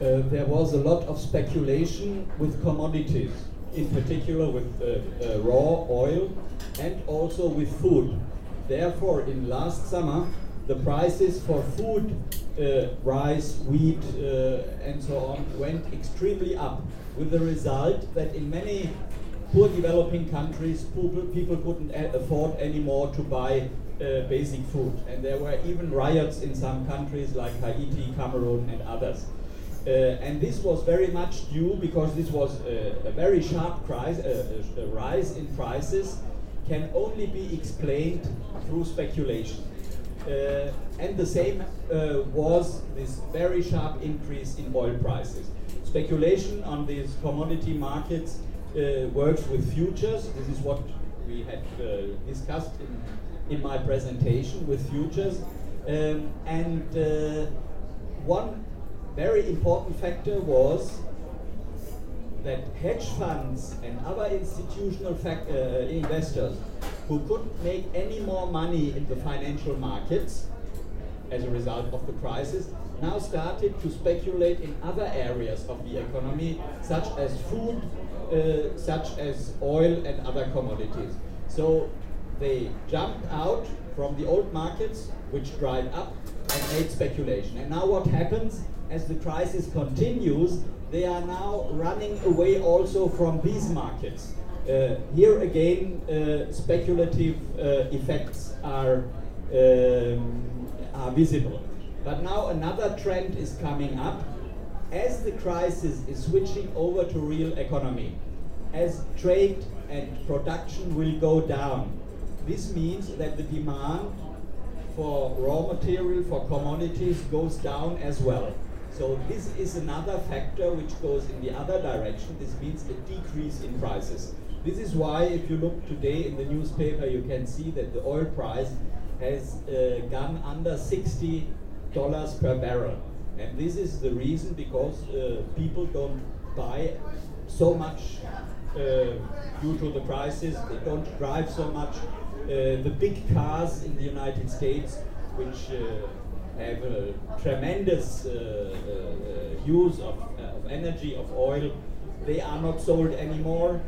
uh, there was a lot of speculation with commodities, in particular with uh, uh, raw oil and also with food. Therefore, in last summer, the prices for food, uh, rice, wheat, uh, and so on, went extremely up, with the result that in many poor developing countries, people, people couldn't afford anymore to buy uh, basic food. And there were even riots in some countries like Haiti, Cameroon, and others. Uh, and this was very much due because this was a, a very sharp price, a, rise in prices can only be explained through speculation. Uh, and the same uh, was this very sharp increase in oil prices. Speculation on these commodity markets uh, works with futures. This is what we had uh, discussed in, in my presentation with futures. Um, and uh, one very important factor was that hedge funds and other institutional uh, investors who couldn't make any more money in the financial markets as a result of the crisis now started to speculate in other areas of the economy, such as food, uh, such as oil and other commodities. So they jumped out from the old markets, which dried up, speculation. And now what happens? as the crisis continues, they are now running away also from these markets. Uh, here again, uh, speculative uh, effects are, um, are visible. But now another trend is coming up. As the crisis is switching over to real economy, as trade and production will go down, this means that the demand for raw material, for commodities goes down as well. So this is another factor which goes in the other direction. This means a decrease in prices. This is why if you look today in the newspaper, you can see that the oil price has uh, gone under $60 per barrel. And this is the reason because uh, people don't buy so much uh, due to the prices, they don't drive so much. Uh, the big cars in the United States, which uh, have a tremendous uh, uh, use of, uh, of energy, of oil. They are not sold anymore.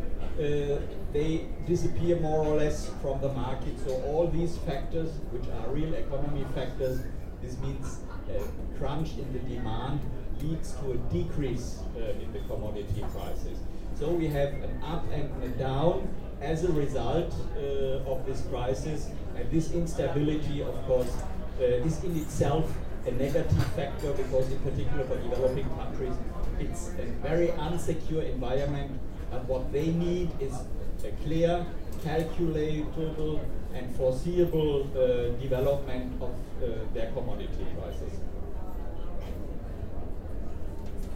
they disappear more or less from the market. So all these factors, which are real economy factors, this means a crunch in the demand leads to a decrease uh, in the commodity prices. So we have an up and a down as a result uh, of this crisis, and this instability, of course, uh, is in itself a negative factor because in particular for developing countries, it's a very unsecure environment and what they need is a clear, calculable and foreseeable uh, development of uh, their commodity prices.